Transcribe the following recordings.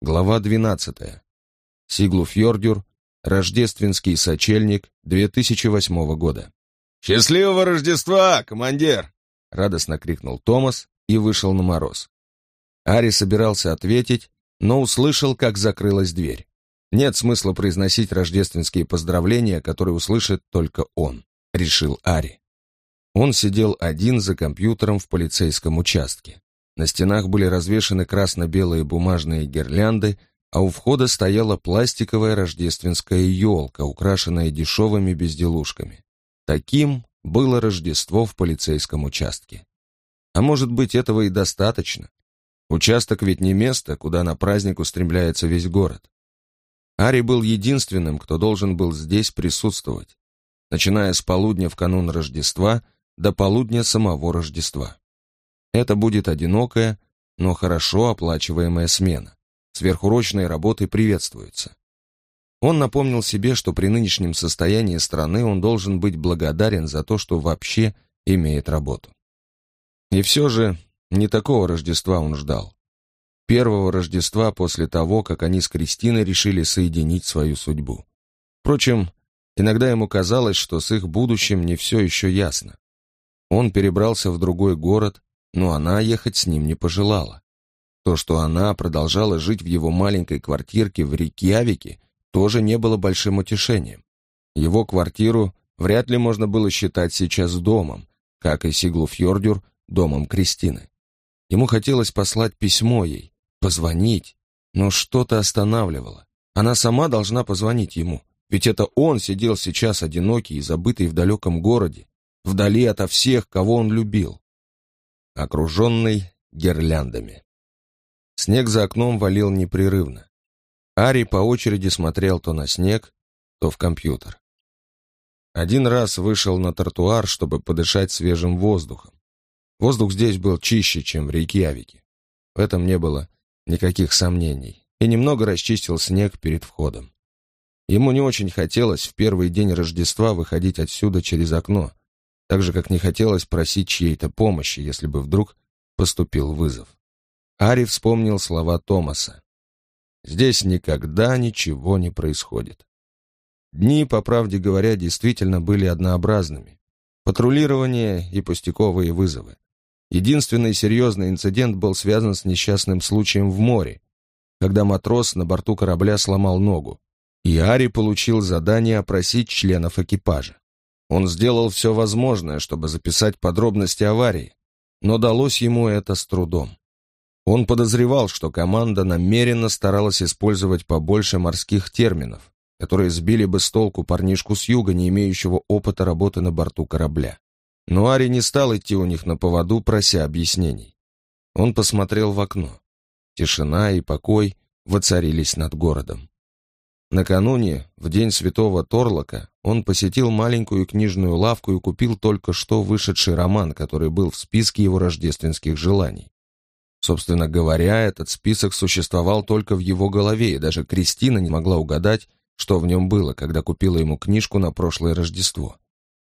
Глава 12. Сиглуфьордюр. Рождественский сочельник 2008 года. «Счастливого Рождества, командир!» — радостно крикнул Томас и вышел на мороз. Ари собирался ответить, но услышал, как закрылась дверь. Нет смысла произносить рождественские поздравления, которые услышит только он, решил Ари. Он сидел один за компьютером в полицейском участке. На стенах были развешаны красно-белые бумажные гирлянды, а у входа стояла пластиковая рождественская елка, украшенная дешевыми безделушками. Таким было Рождество в полицейском участке. А может быть, этого и достаточно. Участок ведь не место, куда на праздник устремляется весь город. Ари был единственным, кто должен был здесь присутствовать, начиная с полудня в канун Рождества до полудня самого Рождества. Это будет одинокая, но хорошо оплачиваемая смена. Сверхурочные работы приветствуются. Он напомнил себе, что при нынешнем состоянии страны он должен быть благодарен за то, что вообще имеет работу. И все же не такого Рождества он ждал. Первого Рождества после того, как они с Кристиной решили соединить свою судьбу. Впрочем, иногда ему казалось, что с их будущим не все еще ясно. Он перебрался в другой город, но она ехать с ним не пожелала. То, что она продолжала жить в его маленькой квартирке в Рикьявике, тоже не было большим утешением. Его квартиру вряд ли можно было считать сейчас домом, как и Сиглуфьордюр домом Кристины. Ему хотелось послать письмо ей, позвонить, но что-то останавливало. Она сама должна позвонить ему, ведь это он сидел сейчас одинокий и забытый в далеком городе, вдали ото всех, кого он любил окруженный гирляндами. Снег за окном валил непрерывно. Ари по очереди смотрел то на снег, то в компьютер. Один раз вышел на тротуар, чтобы подышать свежим воздухом. Воздух здесь был чище, чем в Рейкьявике. В этом не было никаких сомнений. И немного расчистил снег перед входом. Ему не очень хотелось в первый день Рождества выходить отсюда через окно, так же, как не хотелось просить чьей-то помощи, если бы вдруг поступил вызов. Ари вспомнил слова Томаса. «Здесь никогда ничего не происходит». Дни, по правде говоря, действительно были однообразными. Патрулирование и пустяковые вызовы. Единственный серьезный инцидент был связан с несчастным случаем в море, когда матрос на борту корабля сломал ногу, и Ари получил задание опросить членов экипажа. Он сделал все возможное, чтобы записать подробности аварии, но далось ему это с трудом. Он подозревал, что команда намеренно старалась использовать побольше морских терминов, которые сбили бы с толку парнишку с юга, не имеющего опыта работы на борту корабля. Но Ари не стал идти у них на поводу, прося объяснений. Он посмотрел в окно. Тишина и покой воцарились над городом. Накануне, в день святого Торлока, он посетил маленькую книжную лавку и купил только что вышедший роман, который был в списке его рождественских желаний. Собственно говоря, этот список существовал только в его голове, и даже Кристина не могла угадать, что в нем было, когда купила ему книжку на прошлое Рождество.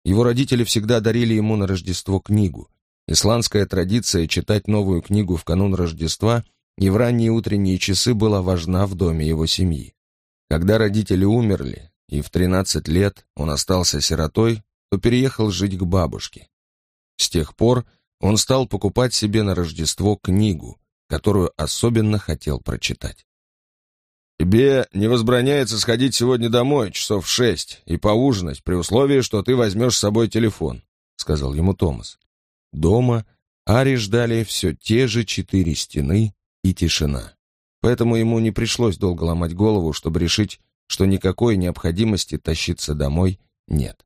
Его родители всегда дарили ему на Рождество книгу. Исландская традиция читать новую книгу в канун Рождества и в ранние утренние часы была важна в доме его семьи. Когда родители умерли, и в 13 лет он остался сиротой, то переехал жить к бабушке. С тех пор он стал покупать себе на Рождество книгу, которую особенно хотел прочитать. «Тебе не возбраняется сходить сегодня домой, часов в шесть, и поужинать, при условии, что ты возьмешь с собой телефон», — сказал ему Томас. Дома Ари ждали все те же четыре стены и тишина поэтому ему не пришлось долго ломать голову, чтобы решить, что никакой необходимости тащиться домой нет.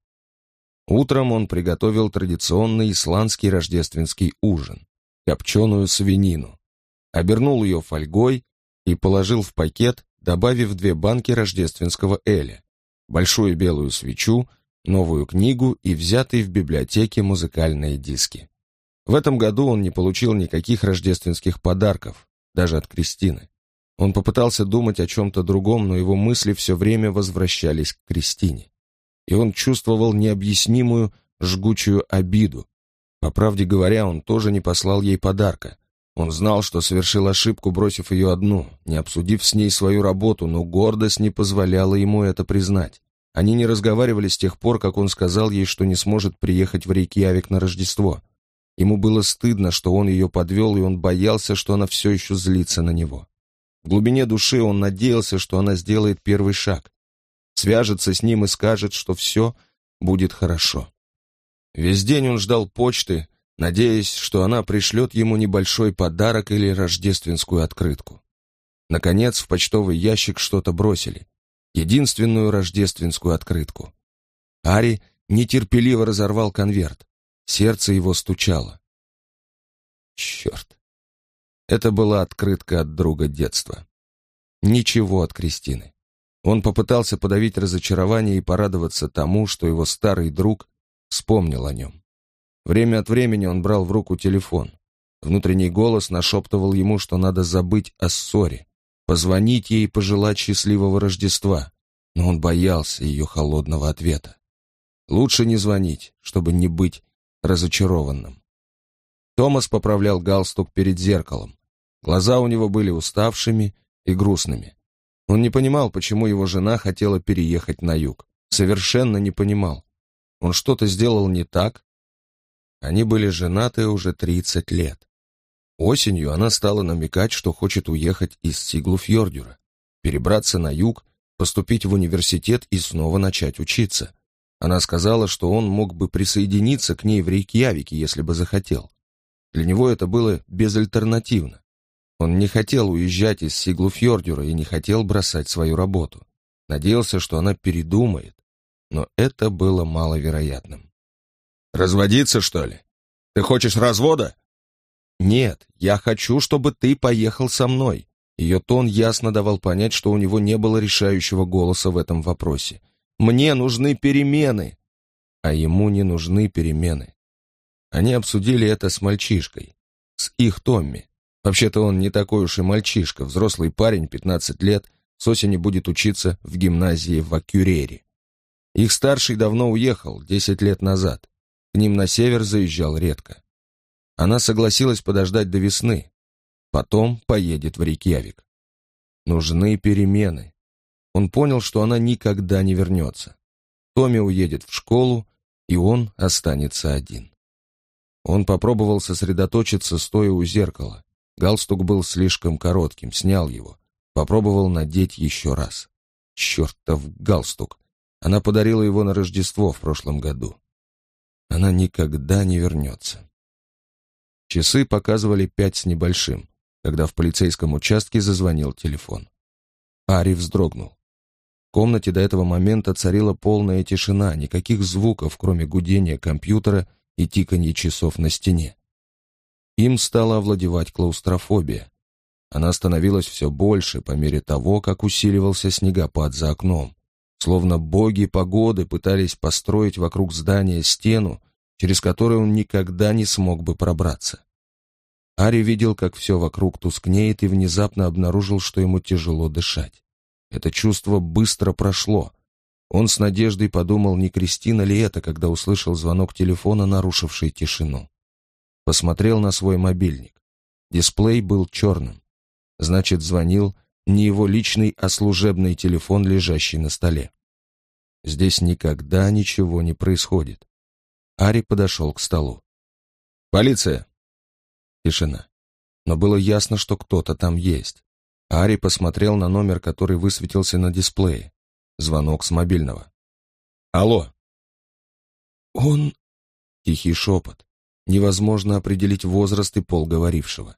Утром он приготовил традиционный исландский рождественский ужин – копченую свинину, обернул ее фольгой и положил в пакет, добавив две банки рождественского эля, большую белую свечу, новую книгу и взятые в библиотеке музыкальные диски. В этом году он не получил никаких рождественских подарков, даже от Кристины. Он попытался думать о чем-то другом, но его мысли все время возвращались к Кристине. И он чувствовал необъяснимую, жгучую обиду. По правде говоря, он тоже не послал ей подарка. Он знал, что совершил ошибку, бросив ее одну, не обсудив с ней свою работу, но гордость не позволяла ему это признать. Они не разговаривали с тех пор, как он сказал ей, что не сможет приехать в Рейкьявик на Рождество. Ему было стыдно, что он ее подвел, и он боялся, что она все еще злится на него. В глубине души он надеялся, что она сделает первый шаг, свяжется с ним и скажет, что все будет хорошо. Весь день он ждал почты, надеясь, что она пришлет ему небольшой подарок или рождественскую открытку. Наконец, в почтовый ящик что-то бросили. Единственную рождественскую открытку. Ари нетерпеливо разорвал конверт. Сердце его стучало. Черт. Это была открытка от друга детства. Ничего от Кристины. Он попытался подавить разочарование и порадоваться тому, что его старый друг вспомнил о нем. Время от времени он брал в руку телефон. Внутренний голос нашептывал ему, что надо забыть о ссоре, позвонить ей и пожелать счастливого Рождества, но он боялся ее холодного ответа. Лучше не звонить, чтобы не быть разочарованным. Томас поправлял галстук перед зеркалом. Глаза у него были уставшими и грустными. Он не понимал, почему его жена хотела переехать на юг. Совершенно не понимал. Он что-то сделал не так? Они были женаты уже 30 лет. Осенью она стала намекать, что хочет уехать из Сиглуфьордюра, перебраться на юг, поступить в университет и снова начать учиться. Она сказала, что он мог бы присоединиться к ней в Рейкьявике, если бы захотел. Для него это было безальтернативно. Он не хотел уезжать из Сиглуфьордюра и не хотел бросать свою работу. Надеялся, что она передумает, но это было маловероятным. «Разводиться, что ли? Ты хочешь развода?» «Нет, я хочу, чтобы ты поехал со мной». Ее тон ясно давал понять, что у него не было решающего голоса в этом вопросе. Мне нужны перемены. А ему не нужны перемены. Они обсудили это с мальчишкой, с их Томми. Вообще-то он не такой уж и мальчишка, взрослый парень, 15 лет, с осени будет учиться в гимназии в Акюрере. Их старший давно уехал, 10 лет назад. К ним на север заезжал редко. Она согласилась подождать до весны. Потом поедет в Рейкьявик. Нужны перемены. Он понял, что она никогда не вернется. Томми уедет в школу, и он останется один. Он попробовал сосредоточиться, стоя у зеркала. Галстук был слишком коротким, снял его. Попробовал надеть еще раз. Чертов галстук. Она подарила его на Рождество в прошлом году. Она никогда не вернется. Часы показывали пять с небольшим, когда в полицейском участке зазвонил телефон. Ари вздрогнул. В комнате до этого момента царила полная тишина, никаких звуков, кроме гудения компьютера и тиканья часов на стене. Им стала овладевать клаустрофобия. Она становилась все больше по мере того, как усиливался снегопад за окном. Словно боги погоды пытались построить вокруг здания стену, через которую он никогда не смог бы пробраться. Ари видел, как все вокруг тускнеет, и внезапно обнаружил, что ему тяжело дышать. Это чувство быстро прошло. Он с надеждой подумал, не Кристина ли это, когда услышал звонок телефона, нарушивший тишину. Посмотрел на свой мобильник. Дисплей был черным. Значит, звонил не его личный, а служебный телефон, лежащий на столе. Здесь никогда ничего не происходит. Ари подошел к столу. «Полиция!» Тишина. Но было ясно, что кто-то там есть. Ари посмотрел на номер, который высветился на дисплее. Звонок с мобильного. «Алло!» «Он...» Тихий шепот. Невозможно определить возраст и пол говорившего.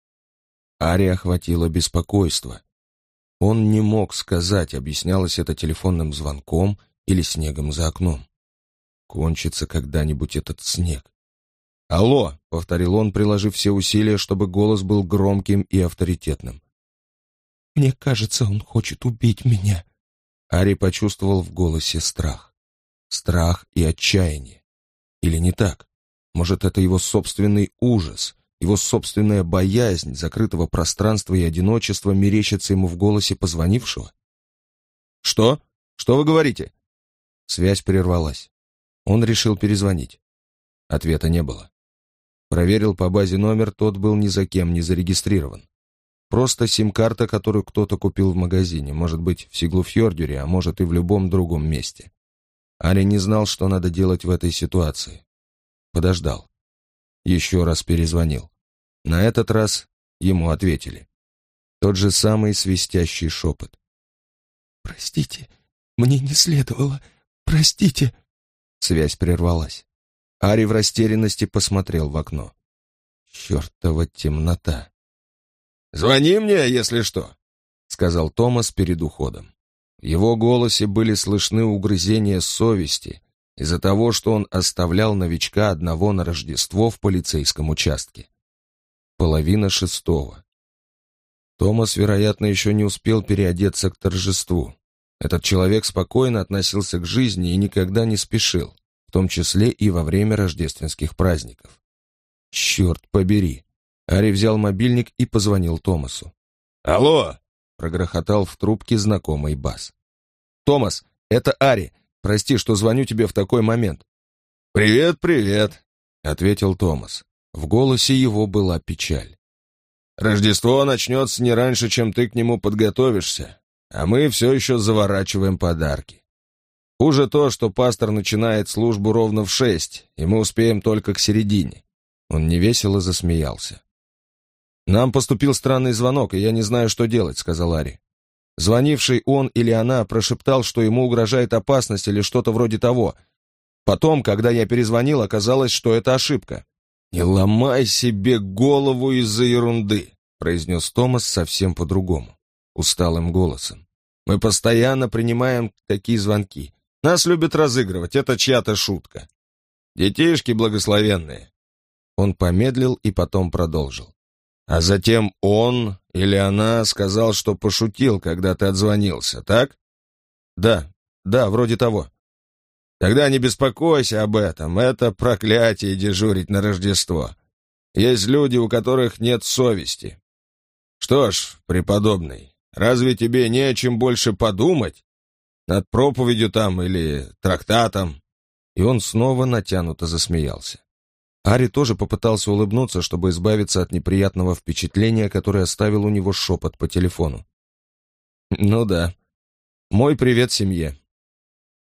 Ари охватило беспокойство. Он не мог сказать, объяснялось это телефонным звонком или снегом за окном. Кончится когда-нибудь этот снег. «Алло!» — повторил он, приложив все усилия, чтобы голос был громким и авторитетным. Мне кажется, он хочет убить меня». Ари почувствовал в голосе страх. Страх и отчаяние. Или не так? Может, это его собственный ужас, его собственная боязнь закрытого пространства и одиночества мерещится ему в голосе позвонившего? «Что? Что вы говорите?» Связь прервалась. Он решил перезвонить. Ответа не было. Проверил по базе номер, тот был ни за кем не зарегистрирован. Просто сим-карта, которую кто-то купил в магазине, может быть, в Сиглуфьордюре, а может и в любом другом месте. Ари не знал, что надо делать в этой ситуации. Подождал. Еще раз перезвонил. На этот раз ему ответили. Тот же самый свистящий шепот. «Простите, мне не следовало. Простите!» Связь прервалась. Ари в растерянности посмотрел в окно. Чертова темнота. «Звони мне, если что», — сказал Томас перед уходом. В его голосе были слышны угрызения совести из-за того, что он оставлял новичка одного на Рождество в полицейском участке. Половина шестого. Томас, вероятно, еще не успел переодеться к торжеству. Этот человек спокойно относился к жизни и никогда не спешил, в том числе и во время рождественских праздников. Черт побери! Ари взял мобильник и позвонил Томасу. «Алло!» — прогрохотал в трубке знакомый бас. «Томас, это Ари. Прости, что звоню тебе в такой момент». «Привет, привет», — ответил Томас. В голосе его была печаль. «Рождество начнется не раньше, чем ты к нему подготовишься а мы все еще заворачиваем подарки. Хуже то, что пастор начинает службу ровно в шесть, и мы успеем только к середине. Он невесело засмеялся. «Нам поступил странный звонок, и я не знаю, что делать», — сказал Ари. Звонивший он или она прошептал, что ему угрожает опасность или что-то вроде того. Потом, когда я перезвонил, оказалось, что это ошибка. «Не ломай себе голову из-за ерунды», — произнес Томас совсем по-другому усталым голосом. «Мы постоянно принимаем такие звонки. Нас любят разыгрывать, это чья-то шутка. Детишки благословенные». Он помедлил и потом продолжил. «А затем он или она сказал, что пошутил, когда ты отзвонился, так?» «Да, да, вроде того». «Тогда не беспокойся об этом, это проклятие дежурить на Рождество. Есть люди, у которых нет совести. Что ж, преподобный, Разве тебе не о чем больше подумать? Над проповедью там или трактатом?» И он снова натянуто засмеялся. Ари тоже попытался улыбнуться, чтобы избавиться от неприятного впечатления, которое оставил у него шепот по телефону. «Ну да. Мой привет семье».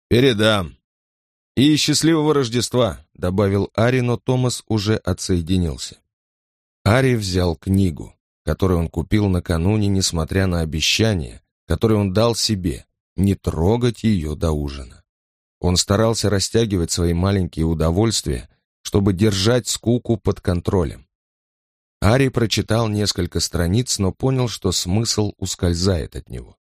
«Передам». «И счастливого Рождества», — добавил Ари, но Томас уже отсоединился. Ари взял книгу который он купил накануне, несмотря на обещание, которое он дал себе, не трогать ее до ужина. Он старался растягивать свои маленькие удовольствия, чтобы держать скуку под контролем. Ари прочитал несколько страниц, но понял, что смысл ускользает от него.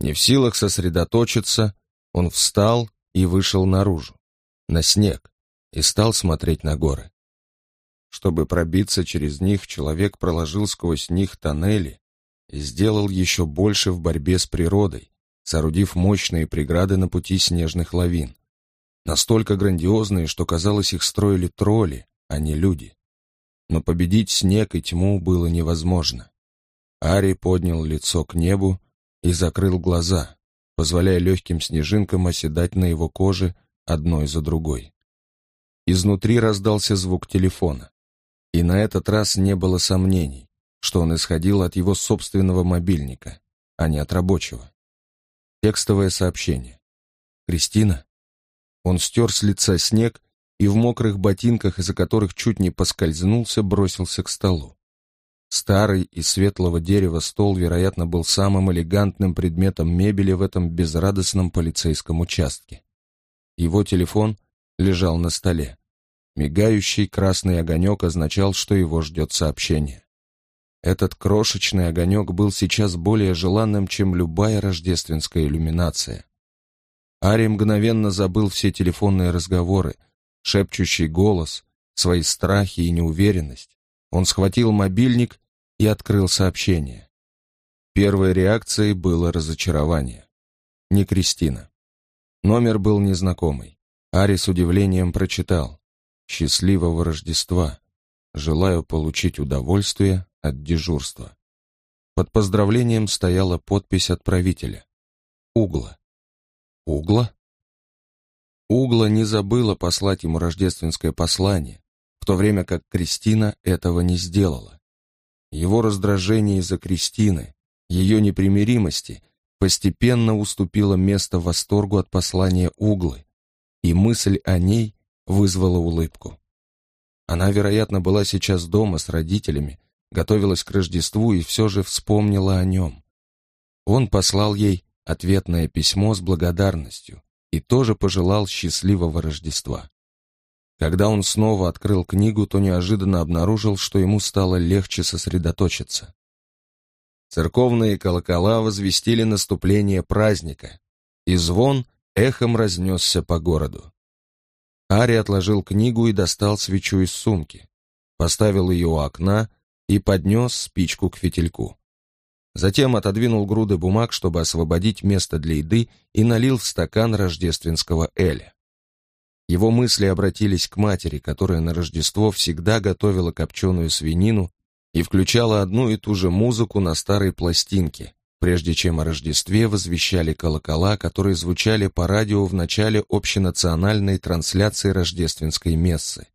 Не в силах сосредоточиться, он встал и вышел наружу, на снег, и стал смотреть на горы. Чтобы пробиться через них, человек проложил сквозь них тоннели и сделал еще больше в борьбе с природой, соорудив мощные преграды на пути снежных лавин. Настолько грандиозные, что казалось, их строили тролли, а не люди. Но победить снег и тьму было невозможно. Ари поднял лицо к небу и закрыл глаза, позволяя легким снежинкам оседать на его коже одной за другой. Изнутри раздался звук телефона. И на этот раз не было сомнений, что он исходил от его собственного мобильника, а не от рабочего. Текстовое сообщение. «Кристина?» Он стер с лица снег и в мокрых ботинках, из-за которых чуть не поскользнулся, бросился к столу. Старый из светлого дерева стол, вероятно, был самым элегантным предметом мебели в этом безрадостном полицейском участке. Его телефон лежал на столе. Мигающий красный огонек означал, что его ждет сообщение. Этот крошечный огонек был сейчас более желанным, чем любая рождественская иллюминация. Ари мгновенно забыл все телефонные разговоры, шепчущий голос, свои страхи и неуверенность. Он схватил мобильник и открыл сообщение. Первой реакцией было разочарование. Не Кристина. Номер был незнакомый. Ари с удивлением прочитал. Счастливого Рождества. Желаю получить удовольствие от дежурства. Под поздравлением стояла подпись отправителя. Угла. Угла? Угла не забыла послать ему рождественское послание, в то время как Кристина этого не сделала. Его раздражение из-за Кристины, ее непримиримости, постепенно уступило место восторгу от послания Углы, и мысль о ней вызвала улыбку. Она, вероятно, была сейчас дома с родителями, готовилась к Рождеству и все же вспомнила о нем. Он послал ей ответное письмо с благодарностью и тоже пожелал счастливого Рождества. Когда он снова открыл книгу, то неожиданно обнаружил, что ему стало легче сосредоточиться. Церковные колокола возвестили наступление праздника, и звон эхом разнесся по городу. Ари отложил книгу и достал свечу из сумки, поставил ее у окна и поднес спичку к фитильку. Затем отодвинул груды бумаг, чтобы освободить место для еды, и налил в стакан рождественского эля. Его мысли обратились к матери, которая на Рождество всегда готовила копченую свинину и включала одну и ту же музыку на старой пластинке, прежде чем о Рождестве возвещали колокола, которые звучали по радио в начале общенациональной трансляции рождественской мессы.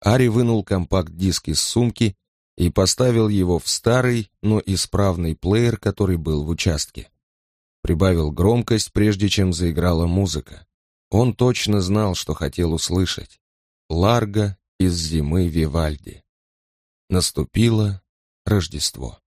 Ари вынул компакт-диск из сумки и поставил его в старый, но исправный плеер, который был в участке. Прибавил громкость, прежде чем заиграла музыка. Он точно знал, что хотел услышать. Ларго из зимы Вивальди. Наступило Рождество.